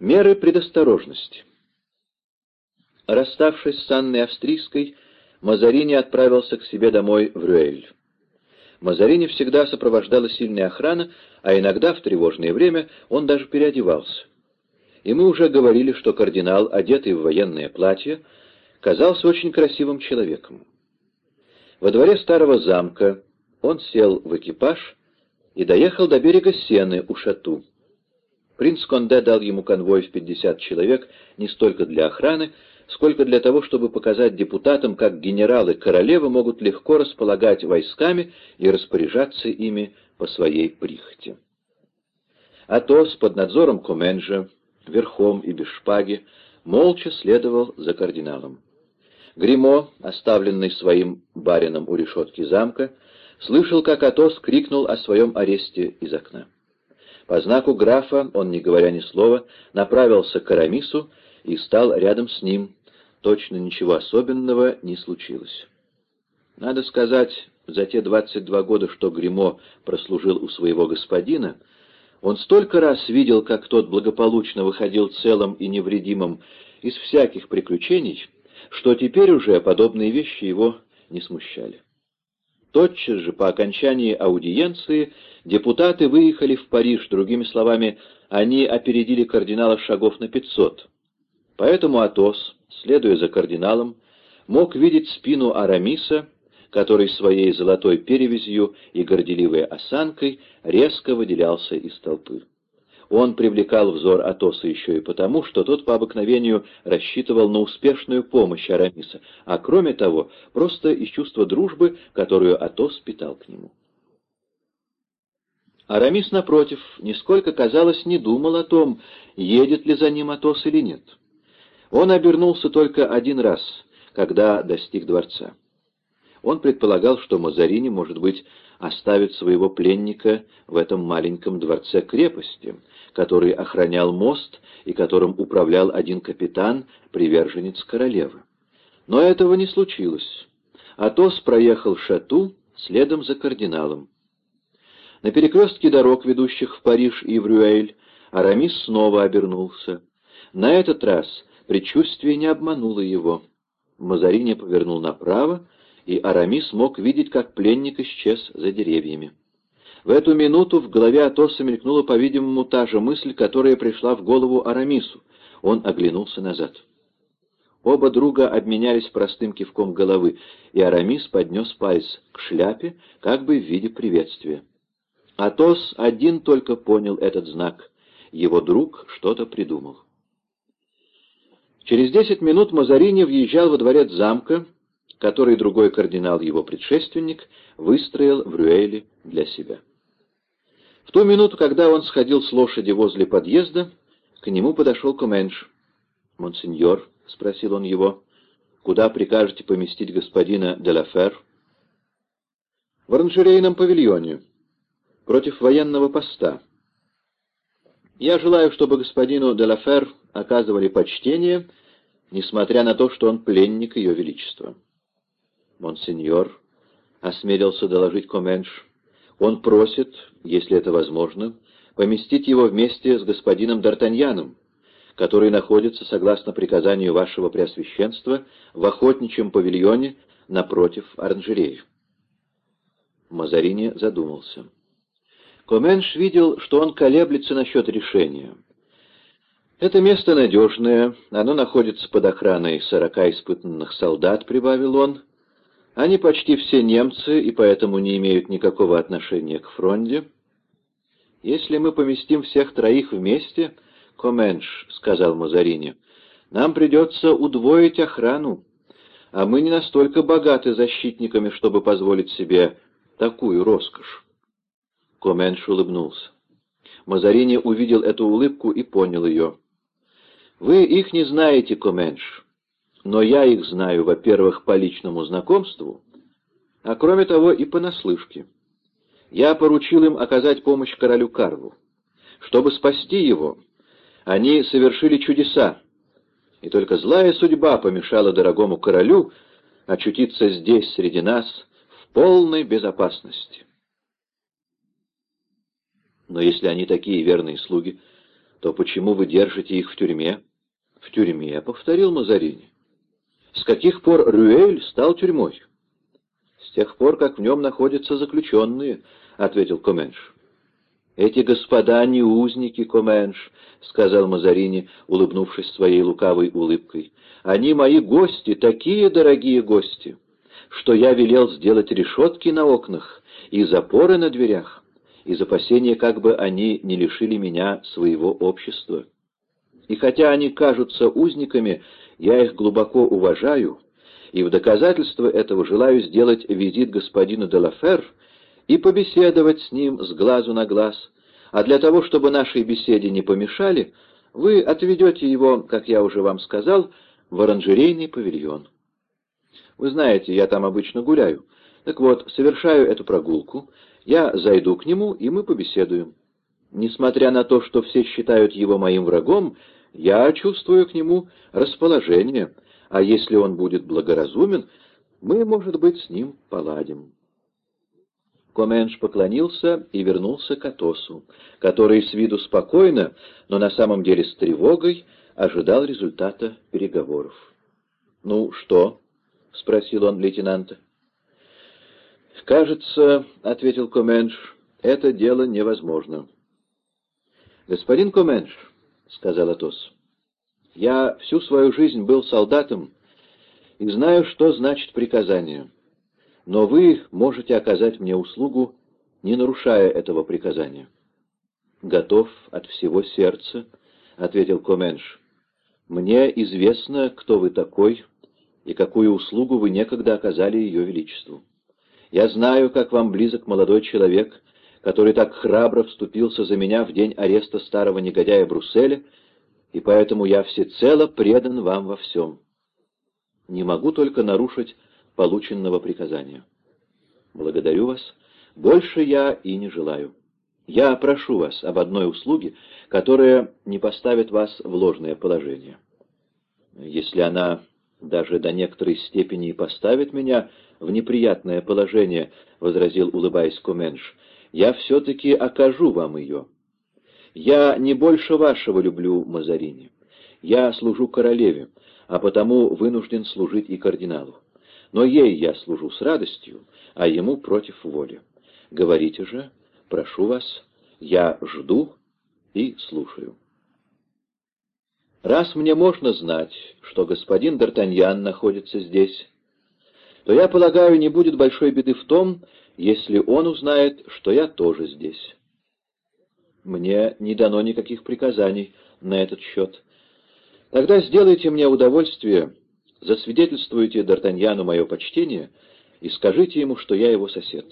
Меры предосторожности. Расставшись с Анной Австрийской, Мазарини отправился к себе домой в Рюэль. Мазарини всегда сопровождала сильная охрана, а иногда в тревожное время он даже переодевался. И мы уже говорили, что кардинал, одетый в военное платье, казался очень красивым человеком. Во дворе старого замка он сел в экипаж и доехал до берега Сены у Шату. Принц Конде дал ему конвой в 50 человек не столько для охраны, сколько для того, чтобы показать депутатам, как генералы королевы могут легко располагать войсками и распоряжаться ими по своей прихоти. Атос под надзором Коменджа, верхом и без шпаги, молча следовал за кардиналом. Гримо, оставленный своим барином у решетки замка, слышал, как Атос крикнул о своем аресте из окна. По знаку графа он, не говоря ни слова, направился к Арамису и стал рядом с ним. Точно ничего особенного не случилось. Надо сказать, за те 22 года, что Гримо прослужил у своего господина, он столько раз видел, как тот благополучно выходил целым и невредимым из всяких приключений, что теперь уже подобные вещи его не смущали. Тотчас же по окончании аудиенции депутаты выехали в Париж, другими словами, они опередили кардинала шагов на пятьсот. Поэтому Атос, следуя за кардиналом, мог видеть спину Арамиса, который своей золотой перевязью и горделивой осанкой резко выделялся из толпы. Он привлекал взор Атоса еще и потому, что тот по обыкновению рассчитывал на успешную помощь Арамиса, а кроме того, просто из чувства дружбы, которую Атос питал к нему. Арамис, напротив, нисколько, казалось, не думал о том, едет ли за ним Атос или нет. Он обернулся только один раз, когда достиг дворца. Он предполагал, что Мазарини, может быть, оставит своего пленника в этом маленьком дворце-крепости, который охранял мост и которым управлял один капитан, приверженец королевы. Но этого не случилось. Атос проехал шату следом за кардиналом. На перекрестке дорог, ведущих в Париж и в Рюэль, Арамис снова обернулся. На этот раз предчувствие не обмануло его. Мазарини повернул направо, и Арамис мог видеть, как пленник исчез за деревьями. В эту минуту в голове Атоса мелькнула, по-видимому, та же мысль, которая пришла в голову Арамису. Он оглянулся назад. Оба друга обменялись простым кивком головы, и Арамис поднес палец к шляпе, как бы в виде приветствия. Атос один только понял этот знак. Его друг что-то придумал. Через десять минут Мазарини въезжал во дворец замка, который другой кардинал, его предшественник, выстроил в Рюэле для себя. В ту минуту, когда он сходил с лошади возле подъезда, к нему подошел Коменш. «Монсеньор», — спросил он его, — «куда прикажете поместить господина Делафер?» «В оранжерейном павильоне, против военного поста. Я желаю, чтобы господину Делафер оказывали почтение, несмотря на то, что он пленник ее величества». «Монсеньор», — осмелился доложить Коменш, — «он просит, если это возможно, поместить его вместе с господином Д'Артаньяном, который находится, согласно приказанию вашего Преосвященства, в охотничьем павильоне напротив оранжереи». Мазарини задумался. Коменш видел, что он колеблется насчет решения. «Это место надежное, оно находится под охраной сорока испытанных солдат», — прибавил он, — они почти все немцы и поэтому не имеют никакого отношения к фронте. Если мы поместим всех троих вместе, Коменш, — сказал Мазарини, — нам придется удвоить охрану, а мы не настолько богаты защитниками, чтобы позволить себе такую роскошь. Коменш улыбнулся. Мазарини увидел эту улыбку и понял ее. «Вы их не знаете, Коменш но я их знаю, во-первых, по личному знакомству, а кроме того и понаслышке. Я поручил им оказать помощь королю Карлу. Чтобы спасти его, они совершили чудеса, и только злая судьба помешала дорогому королю очутиться здесь, среди нас, в полной безопасности. Но если они такие верные слуги, то почему вы держите их в тюрьме? В тюрьме, — повторил Мазарини. С каких пор Рюэль стал тюрьмой? С тех пор, как в нем находятся заключенные, — ответил Коменш. «Эти господа не узники, Коменш», — сказал Мазарини, улыбнувшись своей лукавой улыбкой. «Они мои гости, такие дорогие гости, что я велел сделать решетки на окнах и запоры на дверях, из опасения, как бы они не лишили меня своего общества. И хотя они кажутся узниками, я их глубоко уважаю, и в доказательство этого желаю сделать визит господину Делафер и побеседовать с ним с глазу на глаз, а для того, чтобы нашей беседе не помешали, вы отведете его, как я уже вам сказал, в оранжерейный павильон. Вы знаете, я там обычно гуляю. Так вот, совершаю эту прогулку, я зайду к нему, и мы побеседуем. Несмотря на то, что все считают его моим врагом, я чувствую к нему расположение, а если он будет благоразумен, мы, может быть, с ним поладим». Коменш поклонился и вернулся к Атосу, который с виду спокойно, но на самом деле с тревогой ожидал результата переговоров. «Ну что?» — спросил он лейтенанта. «Кажется, — ответил Коменш, — это дело невозможно». «Господин Коменш, — сказал Атос, — я всю свою жизнь был солдатом и знаю, что значит приказание» но вы можете оказать мне услугу, не нарушая этого приказания. «Готов от всего сердца», — ответил Коменш. «Мне известно, кто вы такой и какую услугу вы некогда оказали Ее Величеству. Я знаю, как вам близок молодой человек, который так храбро вступился за меня в день ареста старого негодяя Брусселя, и поэтому я всецело предан вам во всем. Не могу только нарушить полученного приказания. Благодарю вас. Больше я и не желаю. Я прошу вас об одной услуге, которая не поставит вас в ложное положение. Если она даже до некоторой степени поставит меня в неприятное положение, — возразил, улыбаясь Куменш, — я все-таки окажу вам ее. Я не больше вашего люблю Мазарини. Я служу королеве, а потому вынужден служить и кардиналу но ей я служу с радостью, а ему против воли. Говорите же, прошу вас, я жду и слушаю. Раз мне можно знать, что господин Д'Артаньян находится здесь, то, я полагаю, не будет большой беды в том, если он узнает, что я тоже здесь. Мне не дано никаких приказаний на этот счет. Тогда сделайте мне удовольствие Засвидетельствуйте Д'Артаньяну мое почтение и скажите ему, что я его сосед.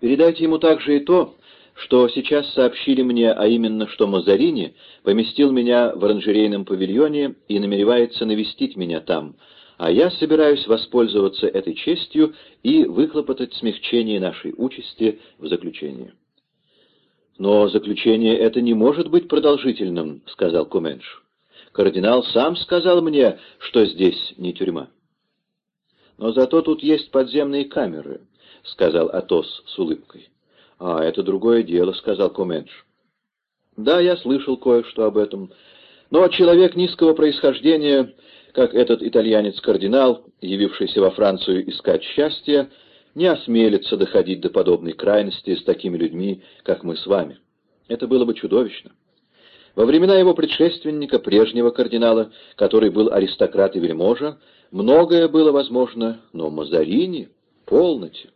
Передайте ему также и то, что сейчас сообщили мне, а именно, что Мазарини поместил меня в оранжерейном павильоне и намеревается навестить меня там, а я собираюсь воспользоваться этой честью и выхлопотать смягчение нашей участи в заключении. «Но заключение это не может быть продолжительным», — сказал Куменш. Кардинал сам сказал мне, что здесь не тюрьма. Но зато тут есть подземные камеры, — сказал Атос с улыбкой. — А, это другое дело, — сказал Коменш. — Да, я слышал кое-что об этом. Но человек низкого происхождения, как этот итальянец-кардинал, явившийся во Францию искать счастья, не осмелится доходить до подобной крайности с такими людьми, как мы с вами. Это было бы чудовищно. Во времена его предшественника, прежнего кардинала, который был аристократ и вельможа, многое было возможно, но Мазарини — полноте.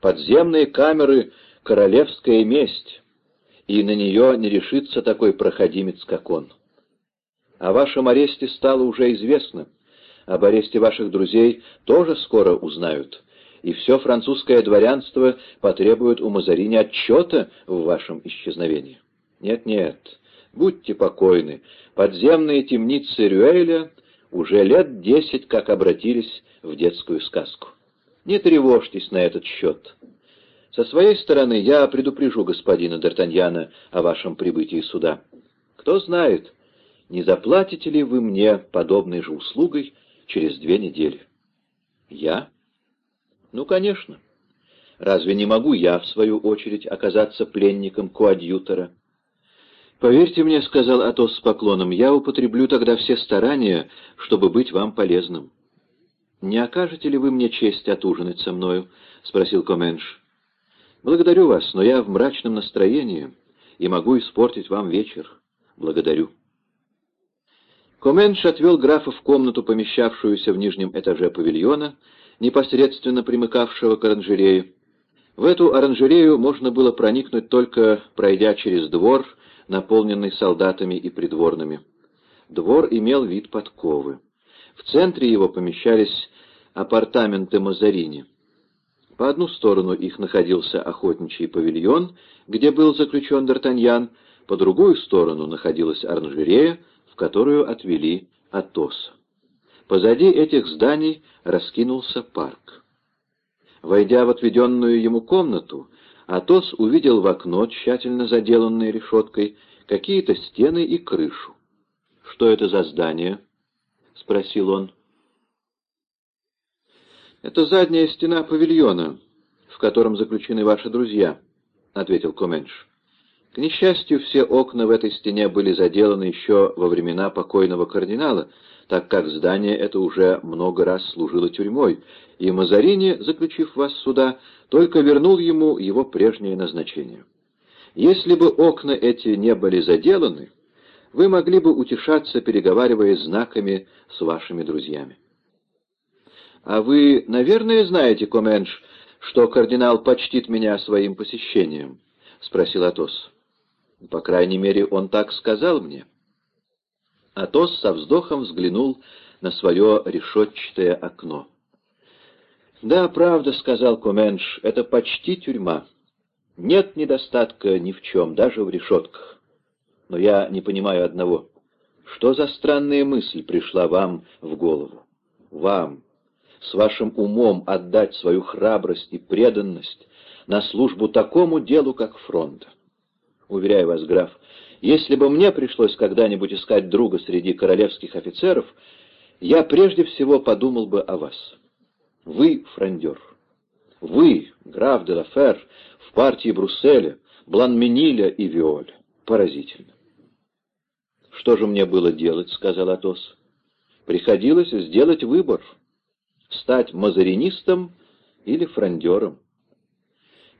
Подземные камеры — королевская месть, и на нее не решится такой проходимец, как он. О вашем аресте стало уже известно, об аресте ваших друзей тоже скоро узнают, и все французское дворянство потребует у Мазарини отчета в вашем исчезновении. Нет-нет, Будьте покойны, подземные темницы Рюэля уже лет десять как обратились в детскую сказку. Не тревожьтесь на этот счет. Со своей стороны я предупрежу господина Д'Артаньяна о вашем прибытии сюда. Кто знает, не заплатите ли вы мне подобной же услугой через две недели? Я? Ну, конечно. Разве не могу я, в свою очередь, оказаться пленником коадьютора? «Поверьте мне», — сказал Атос с поклоном, — «я употреблю тогда все старания, чтобы быть вам полезным». «Не окажете ли вы мне честь отужинать со мною?» — спросил Коменш. «Благодарю вас, но я в мрачном настроении и могу испортить вам вечер. Благодарю». Коменш отвел графа в комнату, помещавшуюся в нижнем этаже павильона, непосредственно примыкавшего к оранжерее. В эту оранжерею можно было проникнуть только пройдя через двор, наполненный солдатами и придворными. Двор имел вид подковы. В центре его помещались апартаменты Мазарини. По одну сторону их находился охотничий павильон, где был заключен Д'Артаньян, по другую сторону находилась оранжерея, которую отвели Атоса. Позади этих зданий раскинулся парк. Войдя в отведенную ему комнату, Атос увидел в окно, тщательно заделанное решеткой, какие-то стены и крышу. «Что это за здание?» — спросил он. «Это задняя стена павильона, в котором заключены ваши друзья», — ответил Коменш. К несчастью, все окна в этой стене были заделаны еще во времена покойного кардинала, так как здание это уже много раз служило тюрьмой, и Мазарини, заключив вас сюда, только вернул ему его прежнее назначение. Если бы окна эти не были заделаны, вы могли бы утешаться, переговаривая знаками с вашими друзьями. А вы, наверное, знаете, Коменш, что кардинал почтит меня своим посещением? — спросил Атос. — По крайней мере, он так сказал мне. Атос со вздохом взглянул на свое решетчатое окно. «Да, правда», — сказал Коменш, — «это почти тюрьма. Нет недостатка ни в чем, даже в решетках. Но я не понимаю одного. Что за странная мысль пришла вам в голову? Вам, с вашим умом отдать свою храбрость и преданность на службу такому делу, как фронт. Уверяю вас, граф, если бы мне пришлось когда-нибудь искать друга среди королевских офицеров, я прежде всего подумал бы о вас. Вы фрондер. Вы, граф де Лафер, в партии Брусселя, Бланмениля и Виоля. Поразительно. «Что же мне было делать?» — сказал Атос. «Приходилось сделать выбор. Стать мазаринистом или фрондером.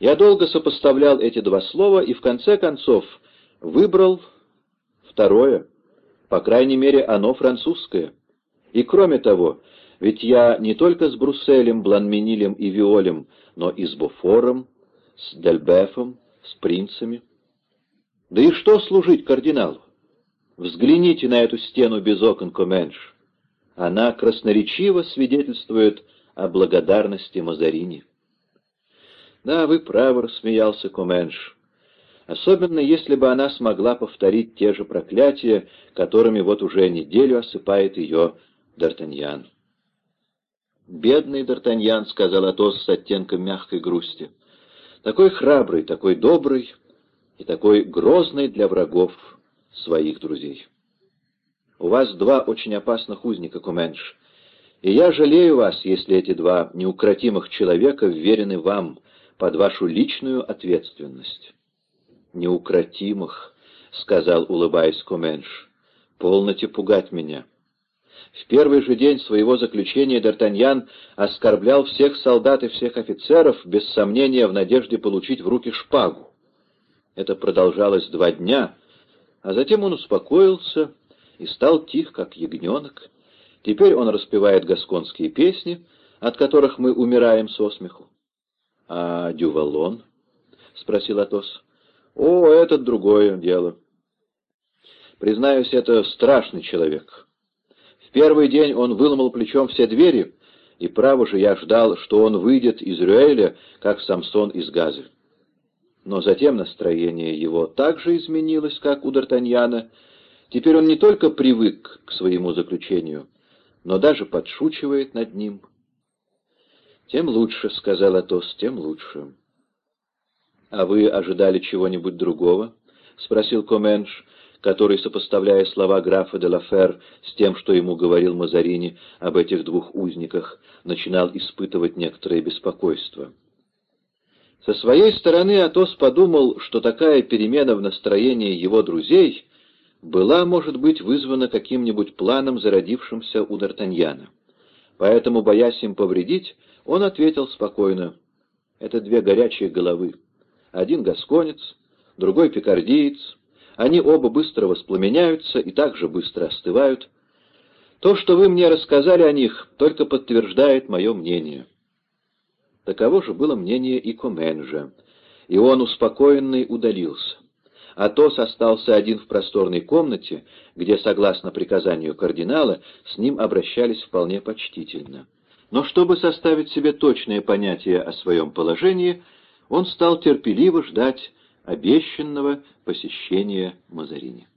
Я долго сопоставлял эти два слова и в конце концов выбрал второе. По крайней мере, оно французское. И кроме того, ведь я не только с Брусселем, Бланменилем и Виолем, но и с Буфором, с Дельбефом, с принцами. Да и что служить кардиналу? Взгляните на эту стену без окон Коменш. Она красноречиво свидетельствует о благодарности Мазарини. Да, вы правы, рассмеялся Коменш. Особенно если бы она смогла повторить те же проклятия, которыми вот уже неделю осыпает ее Д'Артаньян. «Бедный Д'Артаньян», — сказал Атос с оттенком мягкой грусти, — «такой храбрый, такой добрый и такой грозный для врагов своих друзей. У вас два очень опасных узника, Куменш, и я жалею вас, если эти два неукротимых человека вверены вам под вашу личную ответственность». «Неукротимых», — сказал, улыбаясь Куменш, — «полноте пугать меня». В первый же день своего заключения Д'Артаньян оскорблял всех солдат и всех офицеров, без сомнения в надежде получить в руки шпагу. Это продолжалось два дня, а затем он успокоился и стал тих, как ягненок. Теперь он распевает гасконские песни, от которых мы умираем со смеху. — А Дювалон? — спросил Атос. — О, это другое дело. Признаюсь, это страшный человек. В первый день он выломал плечом все двери, и, право же, я ждал, что он выйдет из Рюэля, как Самсон из Газы. Но затем настроение его так же изменилось, как у Д'Артаньяна. Теперь он не только привык к своему заключению, но даже подшучивает над ним. «Тем лучше», — сказал Атос, — «тем лучше». «А вы ожидали чего-нибудь другого?» — спросил Коменш, который, сопоставляя слова графа де Лафер с тем, что ему говорил Мазарини об этих двух узниках, начинал испытывать некоторое беспокойство. Со своей стороны Атос подумал, что такая перемена в настроении его друзей была, может быть, вызвана каким-нибудь планом, зародившимся у Д'Артаньяна. Поэтому, боясь им повредить, он ответил спокойно, «Это две горячие головы. Один гасконец, другой пикардиец. Они оба быстро воспламеняются и также быстро остывают. То, что вы мне рассказали о них, только подтверждает мое мнение». Таково же было мнение и Коменжа, и он, успокоенный, удалился. Атос остался один в просторной комнате, где, согласно приказанию кардинала, с ним обращались вполне почтительно. Но чтобы составить себе точное понятие о своем положении, он стал терпеливо ждать обещанного посещения Мазарини.